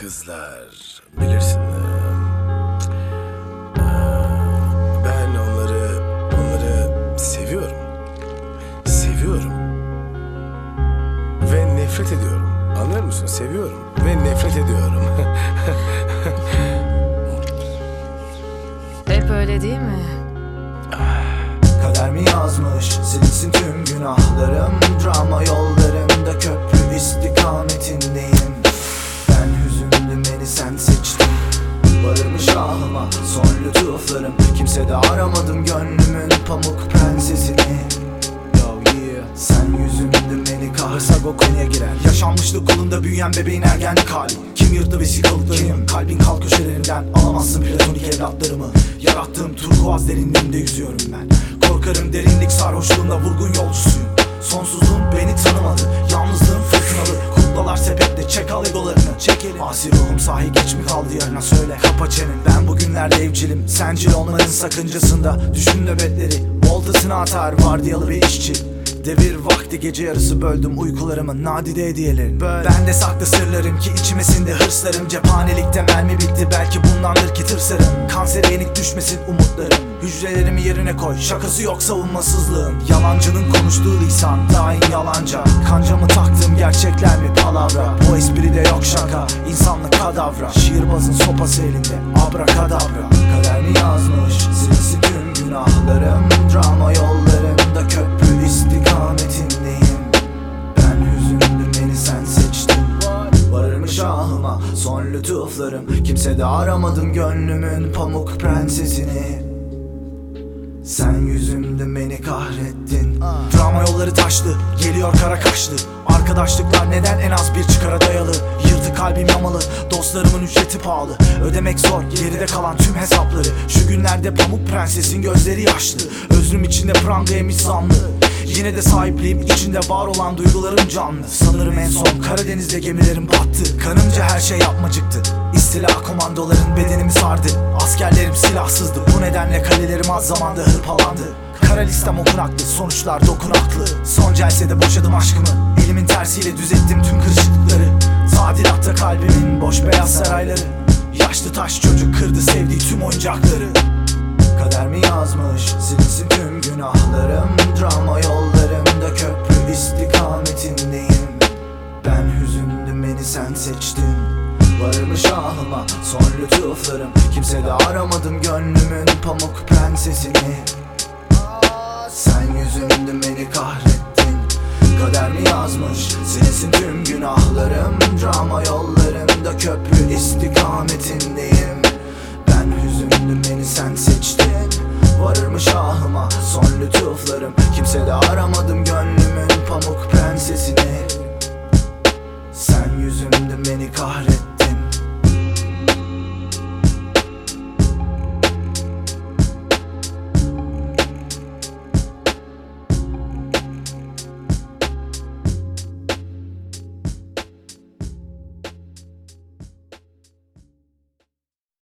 kızlar bilirsin. eee, Ben onları onları seviyorum. Seviyorum. Ve nefret ediyorum. Anlıyor musun? Seviyorum ve nefret ediyorum. Hep öyle değil mi? Kader mi yazmış silinsin tüm günahlarım Drama Varırmış şahıma son lütuflarım. Kimse de aramadım gönlümün pamuk prensesini. Sen yüzümdün beni kahırsak o konuya girer. Yaşanmışlık kolunda büyüyen bebeğin ergenlik hali. Kim yırttı vesikalıklarımı Kalbin kalk köşelerinden Alamazsın platonik evlatlarımı. Yarattığım turkuaz derinliğinde yüzüyorum ben. Korkarım derinlik sarhoşluğunda vurgun yolcusuyum. Sonsuzluğum beni tanımadı. Yalnızlığım fırtınalı Kuklalar sepette çek al egolarını Çekelim. Asi ruhum sahi geç mi kaldı yarına söyle. Kapa çeneni. Ben bugünlerde evcilim. Sencil olmanın sakıncasında Düşün nöbetleri. Voltasını atar vardiyalı bir işçi. Devir vakti gece yarısı böldüm uykularımı. Nadide hediyelerin. Ben de saklı sırlarım ki içime sindi hırslarım. Cephanelikte mermi bitti. Belki bundandır ki tırsarım. Kansere yenik düşmesin umutlarım. Hücrelerimi yerine koy. Şakası yok savunmasızlığım. Yalancının konuştuğu lisan. Daim yalanca Espride yok şaka insanlık kadavra. Şiirbazın sopası elinde abrakadabra. Kader mi yazmış silinsin tüm günahlarım. Drama yollarımda köprü istikametindeyim. Ben hüzünlü beni sen seçtin. Varırmış ahıma son lütuflarım. Kimse de aramadım gönlümün pamuk prensesini. Sen yüzümde beni kahrettin. Drama yolları taşlı, geliyor kara kaşlı Arkadaşlıklar neden en az bir çıkara dayalı? Yırtık kalbim yamalı, dostlarımın ücreti pahalı. Ödemek zor, geride kalan tüm hesapları. Şu günlerde pamuk prensesin gözleri yaşlı. Özrüm içinde pranga yemiş zamlı Yine de sahipliğim içinde var olan duygularım canlı. Sanırım en son Karadeniz'de gemilerim battı. Kanımca her şey yapmacıktı. İstila komandoların bedenimi sardı. Askerlerim silahsızdı. Bu nedenle kalelerim az zamanda hırpalandı. Kara listem okunaklı sonuçlar dokunaklı. Son celsede boşadım aşkımı tersiyle düzelttim tüm kırışıklıkları. Tadilatta kalbimin boş beyaz sarayları. Yaşlı taş çocuk kırdı sevdiği tüm oyuncakları. Kader mi yazmış silinsin tüm günahlarım? Drama yollarımda köprü istikametindeyim. Ben hüzünlü beni sen seçtin. Varırmış ahıma son lütuflarım. Kimse de aramadım gönlümün pamuk prensesini. Sen yüzümdün beni kahrettin Kader mi yazmış? Sensin tüm günahlarım Drama yollarımda köprü istikametindeyim. Ben hüzünlüm beni sen seçtin. Varır mı şahıma son lütuflarım. Kimse de aramadım gönlümün pamuk prensesini. Sen yüzümdün beni kahrettin.